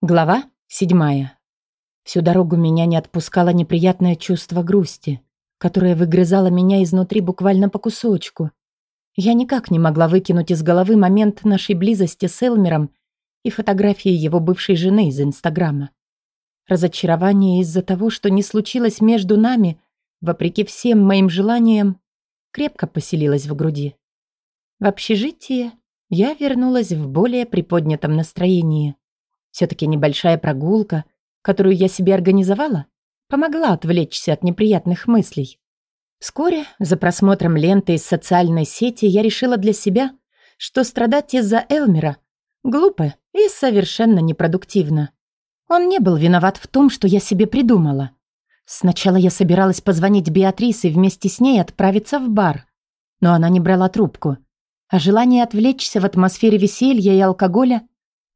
Глава седьмая. Всю дорогу меня не отпускало неприятное чувство грусти, которое выгрызало меня изнутри буквально по кусочку. Я никак не могла выкинуть из головы момент нашей близости с Элмером и фотографии его бывшей жены из Инстаграма. Разочарование из-за того, что не случилось между нами, вопреки всем моим желаниям, крепко поселилось в груди. В общежитие я вернулась в более приподнятом настроении. Все-таки небольшая прогулка, которую я себе организовала, помогла отвлечься от неприятных мыслей. Вскоре, за просмотром ленты из социальной сети, я решила для себя, что страдать из-за Элмера глупо и совершенно непродуктивно. Он не был виноват в том, что я себе придумала. Сначала я собиралась позвонить Беатрис и вместе с ней отправиться в бар, но она не брала трубку. А желание отвлечься в атмосфере веселья и алкоголя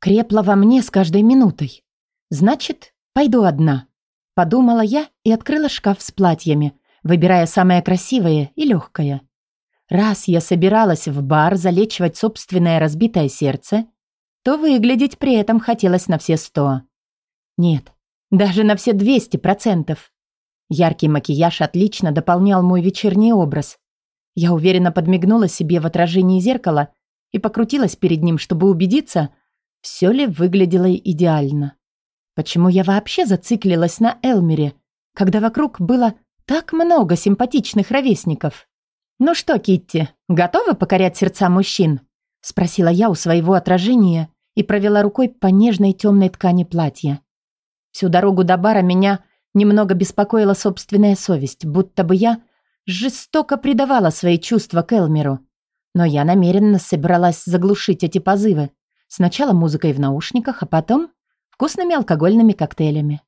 крепла во мне с каждой минутой. Значит, пойду одна. Подумала я и открыла шкаф с платьями, выбирая самое красивое и легкое. Раз я собиралась в бар залечивать собственное разбитое сердце, то выглядеть при этом хотелось на все сто. Нет, даже на все двести процентов. Яркий макияж отлично дополнял мой вечерний образ. Я уверенно подмигнула себе в отражении зеркала и покрутилась перед ним, чтобы убедиться, все ли выглядело идеально? Почему я вообще зациклилась на Элмере, когда вокруг было так много симпатичных ровесников? «Ну что, Китти, готова покорять сердца мужчин?» спросила я у своего отражения и провела рукой по нежной темной ткани платья. Всю дорогу до бара меня немного беспокоила собственная совесть, будто бы я жестоко предавала свои чувства к Элмеру. Но я намеренно собралась заглушить эти позывы, Сначала музыкой в наушниках, а потом вкусными алкогольными коктейлями.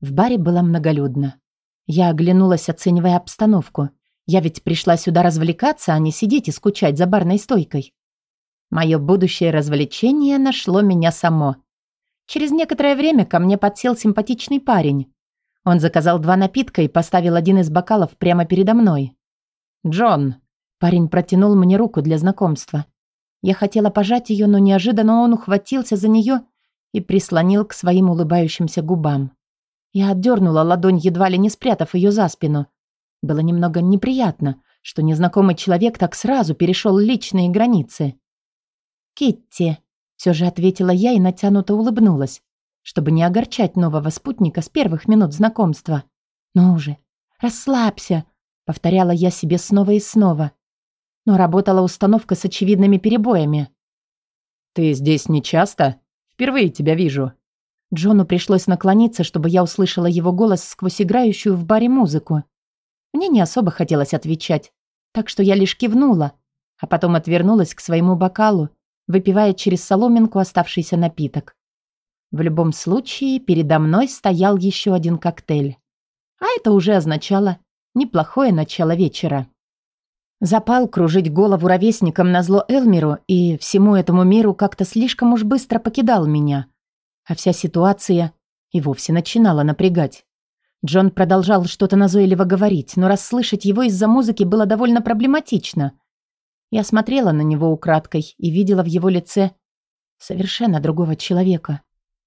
В баре было многолюдно. Я оглянулась, оценивая обстановку. Я ведь пришла сюда развлекаться, а не сидеть и скучать за барной стойкой. Мое будущее развлечение нашло меня само. Через некоторое время ко мне подсел симпатичный парень. Он заказал два напитка и поставил один из бокалов прямо передо мной. «Джон!» Парень протянул мне руку для знакомства. Я хотела пожать ее, но неожиданно он ухватился за нее и прислонил к своим улыбающимся губам. Я отдернула ладонь, едва ли не спрятав ее за спину. Было немного неприятно, что незнакомый человек так сразу перешел личные границы. «Китти», — все же ответила я и натянуто улыбнулась, чтобы не огорчать нового спутника с первых минут знакомства. «Ну уже, расслабься», — повторяла я себе снова и снова но работала установка с очевидными перебоями. «Ты здесь не часто? Впервые тебя вижу». Джону пришлось наклониться, чтобы я услышала его голос сквозь играющую в баре музыку. Мне не особо хотелось отвечать, так что я лишь кивнула, а потом отвернулась к своему бокалу, выпивая через соломинку оставшийся напиток. В любом случае, передо мной стоял еще один коктейль. А это уже означало неплохое начало вечера. Запал кружить голову ровесникам на зло Элмиру и всему этому миру как-то слишком уж быстро покидал меня. А вся ситуация и вовсе начинала напрягать. Джон продолжал что-то назойливо говорить, но расслышать его из-за музыки было довольно проблематично. Я смотрела на него украдкой и видела в его лице совершенно другого человека.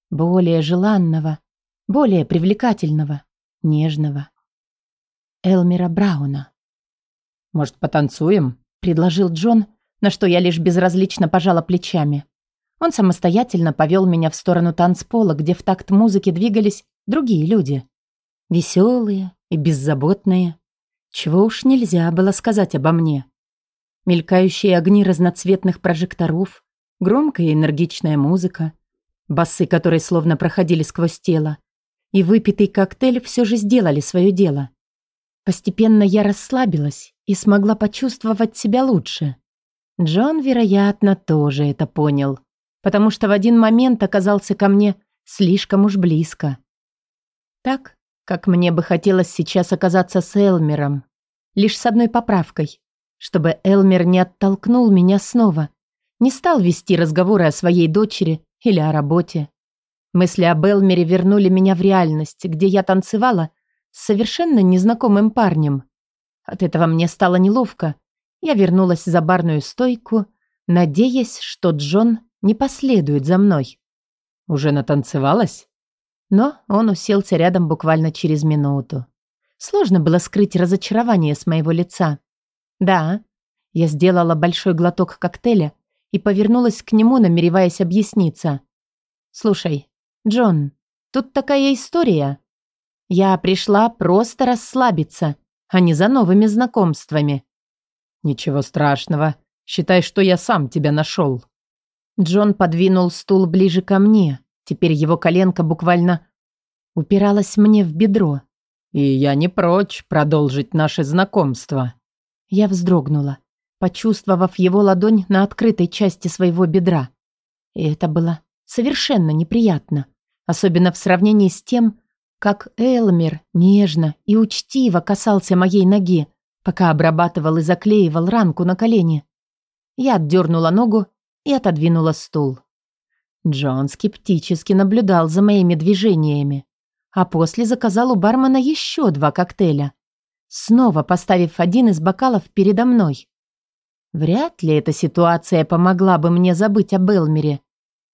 Более желанного, более привлекательного, нежного. Элмира Брауна. «Может, потанцуем?» – предложил Джон, на что я лишь безразлично пожала плечами. Он самостоятельно повел меня в сторону танцпола, где в такт музыки двигались другие люди. Веселые и беззаботные. Чего уж нельзя было сказать обо мне. Мелькающие огни разноцветных прожекторов, громкая и энергичная музыка, басы, которые словно проходили сквозь тело, и выпитый коктейль все же сделали свое дело. Постепенно я расслабилась и смогла почувствовать себя лучше. Джон, вероятно, тоже это понял, потому что в один момент оказался ко мне слишком уж близко. Так, как мне бы хотелось сейчас оказаться с Элмером, лишь с одной поправкой, чтобы Элмер не оттолкнул меня снова, не стал вести разговоры о своей дочери или о работе. Мысли об Элмере вернули меня в реальность, где я танцевала с совершенно незнакомым парнем. От этого мне стало неловко. Я вернулась за барную стойку, надеясь, что Джон не последует за мной. Уже натанцевалась?» Но он уселся рядом буквально через минуту. Сложно было скрыть разочарование с моего лица. «Да». Я сделала большой глоток коктейля и повернулась к нему, намереваясь объясниться. «Слушай, Джон, тут такая история. Я пришла просто расслабиться, а не за новыми знакомствами». «Ничего страшного. Считай, что я сам тебя нашел». Джон подвинул стул ближе ко мне. Теперь его коленка буквально упиралась мне в бедро. «И я не прочь продолжить наше знакомство». Я вздрогнула, почувствовав его ладонь на открытой части своего бедра. И это было совершенно неприятно, особенно в сравнении с тем, как Элмер нежно и учтиво касался моей ноги, пока обрабатывал и заклеивал ранку на колене. Я отдернула ногу и отодвинула стул. Джон скептически наблюдал за моими движениями, а после заказал у бармена еще два коктейля, снова поставив один из бокалов передо мной. Вряд ли эта ситуация помогла бы мне забыть об Элмере,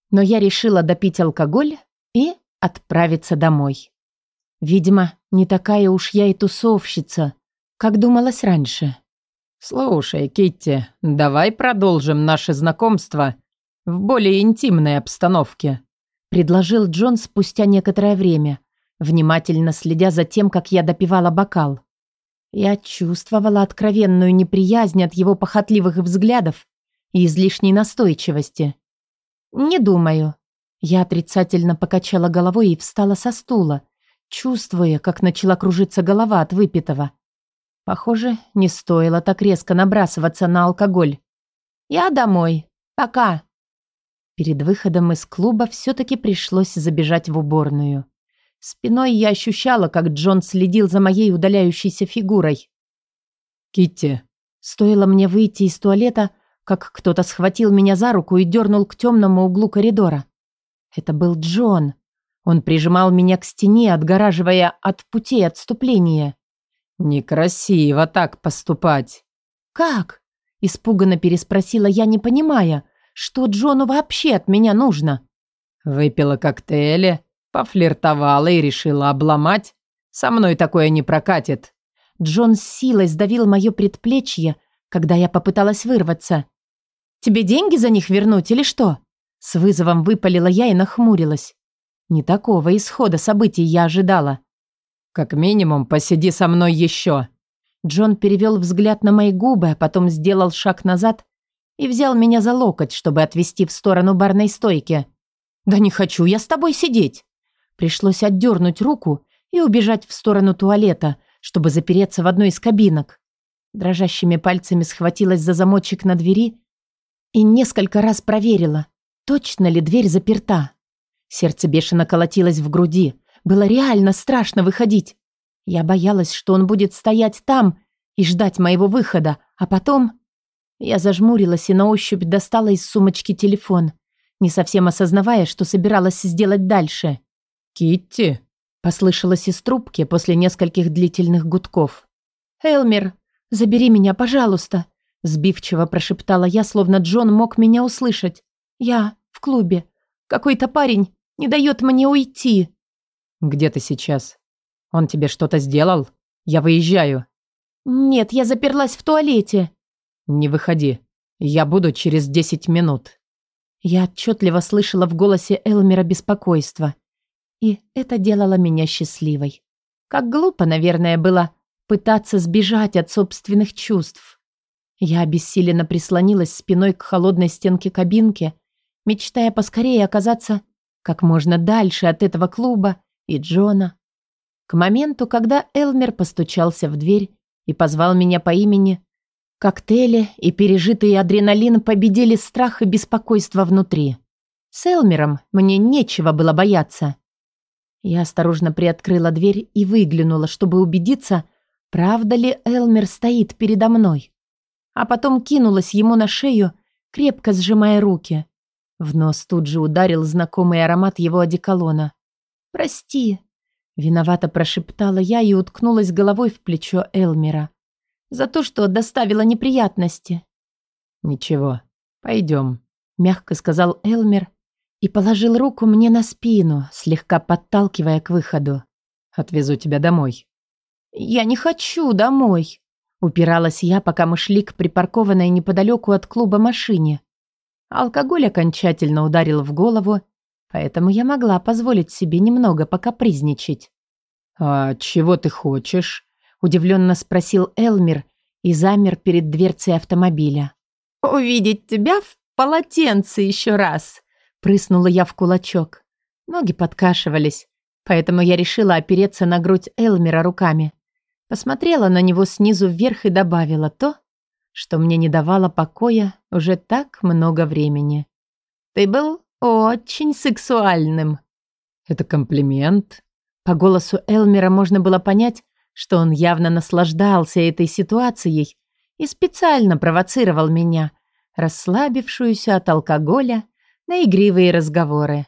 но я решила допить алкоголь и отправиться домой. Видимо, не такая уж я и тусовщица, как думалось раньше. «Слушай, Китти, давай продолжим наше знакомство в более интимной обстановке», предложил Джон спустя некоторое время, внимательно следя за тем, как я допивала бокал. Я чувствовала откровенную неприязнь от его похотливых взглядов и излишней настойчивости. «Не думаю». Я отрицательно покачала головой и встала со стула, чувствуя, как начала кружиться голова от выпитого. Похоже, не стоило так резко набрасываться на алкоголь. «Я домой. Пока». Перед выходом из клуба все-таки пришлось забежать в уборную. Спиной я ощущала, как Джон следил за моей удаляющейся фигурой. «Китти». Стоило мне выйти из туалета, как кто-то схватил меня за руку и дернул к темному углу коридора. Это был Джон. Он прижимал меня к стене, отгораживая от путей отступления. «Некрасиво так поступать». «Как?» – испуганно переспросила я, не понимая, что Джону вообще от меня нужно. «Выпила коктейли, пофлиртовала и решила обломать. Со мной такое не прокатит». Джон с силой сдавил мое предплечье, когда я попыталась вырваться. «Тебе деньги за них вернуть или что?» С вызовом выпалила я и нахмурилась. Не такого исхода событий я ожидала. «Как минимум, посиди со мной еще». Джон перевел взгляд на мои губы, а потом сделал шаг назад и взял меня за локоть, чтобы отвести в сторону барной стойки. «Да не хочу я с тобой сидеть!» Пришлось отдернуть руку и убежать в сторону туалета, чтобы запереться в одной из кабинок. Дрожащими пальцами схватилась за замочек на двери и несколько раз проверила, точно ли дверь заперта. Сердце бешено колотилось в груди, было реально страшно выходить. Я боялась, что он будет стоять там и ждать моего выхода, а потом... Я зажмурилась и на ощупь достала из сумочки телефон, не совсем осознавая, что собиралась сделать дальше. «Китти?» — послышалось из трубки после нескольких длительных гудков. «Элмер, забери меня, пожалуйста!» — сбивчиво прошептала я, словно Джон мог меня услышать. «Я в клубе. Какой-то парень не дает мне уйти!» «Где ты сейчас? Он тебе что-то сделал? Я выезжаю». «Нет, я заперлась в туалете». «Не выходи. Я буду через десять минут». Я отчетливо слышала в голосе Элмера беспокойство. И это делало меня счастливой. Как глупо, наверное, было пытаться сбежать от собственных чувств. Я обессиленно прислонилась спиной к холодной стенке кабинки, мечтая поскорее оказаться как можно дальше от этого клуба и Джона. К моменту, когда Элмер постучался в дверь и позвал меня по имени, коктейли и пережитый адреналин победили страх и беспокойство внутри. С Элмером мне нечего было бояться. Я осторожно приоткрыла дверь и выглянула, чтобы убедиться, правда ли Элмер стоит передо мной. А потом кинулась ему на шею, крепко сжимая руки. В нос тут же ударил знакомый аромат его одеколона. «Прости», — виновато прошептала я и уткнулась головой в плечо Элмера. «За то, что доставила неприятности». «Ничего, пойдем», — мягко сказал Элмер и положил руку мне на спину, слегка подталкивая к выходу. «Отвезу тебя домой». «Я не хочу домой», — упиралась я, пока мы шли к припаркованной неподалеку от клуба машине. Алкоголь окончательно ударил в голову, поэтому я могла позволить себе немного покапризничать. «А чего ты хочешь?» — удивленно спросил Элмер и замер перед дверцей автомобиля. «Увидеть тебя в полотенце еще раз!» — прыснула я в кулачок. Ноги подкашивались, поэтому я решила опереться на грудь Элмера руками. Посмотрела на него снизу вверх и добавила то, что мне не давало покоя уже так много времени. «Ты был очень сексуальным». «Это комплимент?» По голосу Элмера можно было понять, что он явно наслаждался этой ситуацией и специально провоцировал меня, расслабившуюся от алкоголя, на игривые разговоры.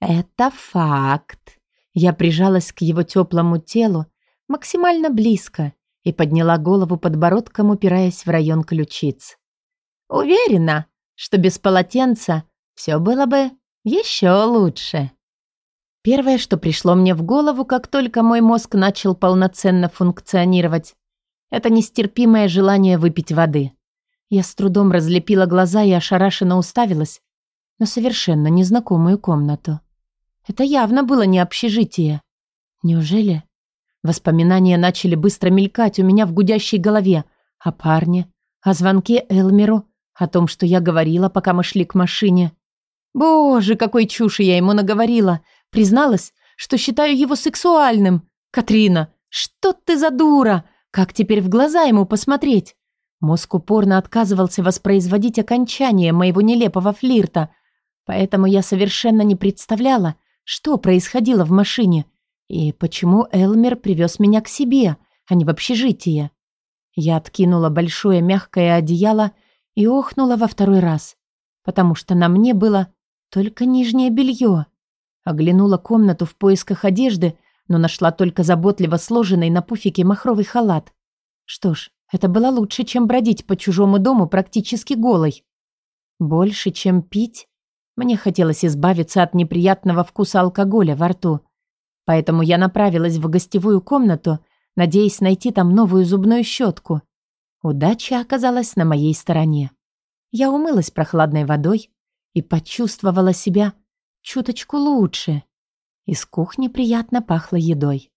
«Это факт». Я прижалась к его теплому телу максимально близко и подняла голову подбородком, упираясь в район ключиц. «Уверена, что без полотенца все было бы еще лучше». Первое, что пришло мне в голову, как только мой мозг начал полноценно функционировать, это нестерпимое желание выпить воды. Я с трудом разлепила глаза и ошарашенно уставилась на совершенно незнакомую комнату. Это явно было не общежитие. Неужели? Воспоминания начали быстро мелькать у меня в гудящей голове. О парне, о звонке Элмеру, о том, что я говорила, пока мы шли к машине. Боже, какой чуши я ему наговорила. Призналась, что считаю его сексуальным. Катрина, что ты за дура? Как теперь в глаза ему посмотреть? Мозг упорно отказывался воспроизводить окончание моего нелепого флирта, поэтому я совершенно не представляла, что происходило в машине и почему Элмер привез меня к себе, а не в общежитие. Я откинула большое мягкое одеяло и охнула во второй раз, потому что на мне было только нижнее белье. Оглянула комнату в поисках одежды, но нашла только заботливо сложенный на пуфике махровый халат. Что ж, это было лучше, чем бродить по чужому дому практически голой. Больше, чем пить, мне хотелось избавиться от неприятного вкуса алкоголя во рту. Поэтому я направилась в гостевую комнату, надеясь найти там новую зубную щетку. Удача оказалась на моей стороне. Я умылась прохладной водой и почувствовала себя чуточку лучше. Из кухни приятно пахло едой.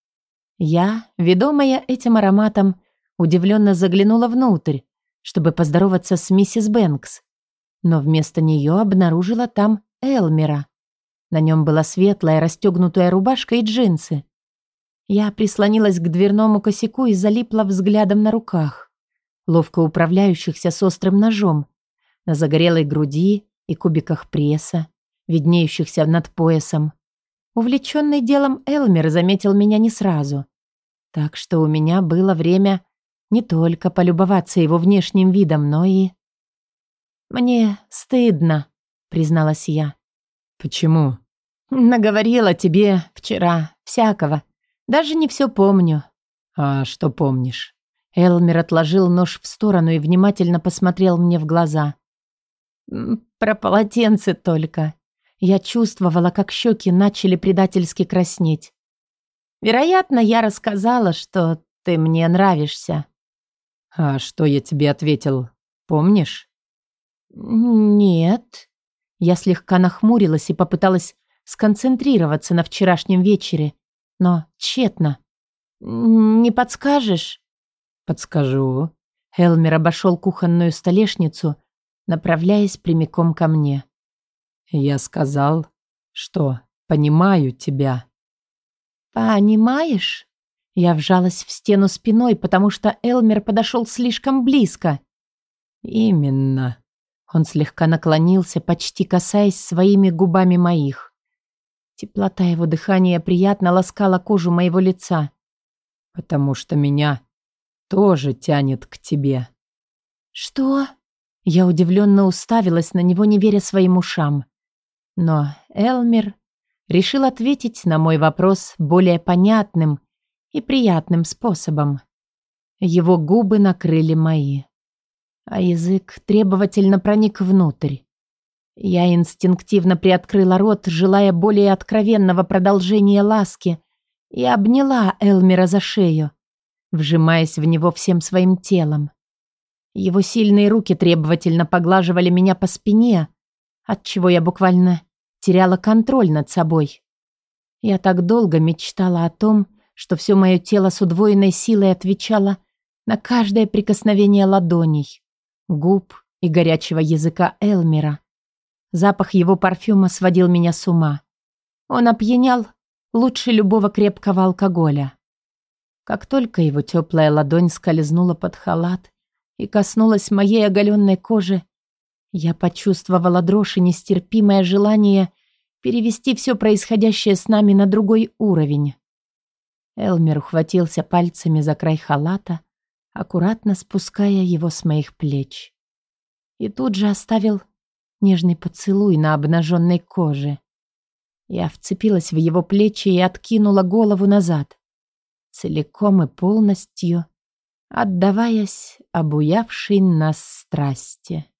Я, ведомая этим ароматом, удивленно заглянула внутрь, чтобы поздороваться с миссис Бэнкс. Но вместо нее обнаружила там Элмера. На нем была светлая расстегнутая рубашка и джинсы. Я прислонилась к дверному косяку и залипла взглядом на руках, ловко управляющихся с острым ножом, на загорелой груди и кубиках пресса, виднеющихся над поясом. Увлеченный делом Элмер заметил меня не сразу. Так что у меня было время не только полюбоваться его внешним видом, но и... «Мне стыдно», — призналась я. «Почему?» «Наговорила тебе вчера всякого. Даже не все помню». «А что помнишь?» Элмер отложил нож в сторону и внимательно посмотрел мне в глаза. «Про полотенце только. Я чувствовала, как щеки начали предательски краснеть. Вероятно, я рассказала, что ты мне нравишься». «А что я тебе ответил? Помнишь?» «Нет». Я слегка нахмурилась и попыталась сконцентрироваться на вчерашнем вечере, но тщетно. «Не подскажешь?» «Подскажу». Элмер обошел кухонную столешницу, направляясь прямиком ко мне. Я сказал, что понимаю тебя. Понимаешь? Я вжалась в стену спиной, потому что Элмер подошел слишком близко. Именно. Он слегка наклонился, почти касаясь своими губами моих. Теплота его дыхания приятно ласкала кожу моего лица. Потому что меня тоже тянет к тебе. Что? Я удивленно уставилась на него, не веря своим ушам. Но Элмер решил ответить на мой вопрос более понятным и приятным способом. Его губы накрыли мои, а язык требовательно проник внутрь. Я инстинктивно приоткрыла рот, желая более откровенного продолжения ласки, и обняла Элмера за шею, вжимаясь в него всем своим телом. Его сильные руки требовательно поглаживали меня по спине, отчего я буквально теряла контроль над собой. Я так долго мечтала о том, что все мое тело с удвоенной силой отвечало на каждое прикосновение ладоней, губ и горячего языка Элмера. Запах его парфюма сводил меня с ума. Он опьянял лучше любого крепкого алкоголя. Как только его теплая ладонь скользнула под халат и коснулась моей оголенной кожи, я почувствовала дрожь и нестерпимое желание перевести все происходящее с нами на другой уровень. Элмер ухватился пальцами за край халата, аккуратно спуская его с моих плеч. И тут же оставил нежный поцелуй на обнаженной коже. Я вцепилась в его плечи и откинула голову назад, целиком и полностью отдаваясь обуявшей нас страсти.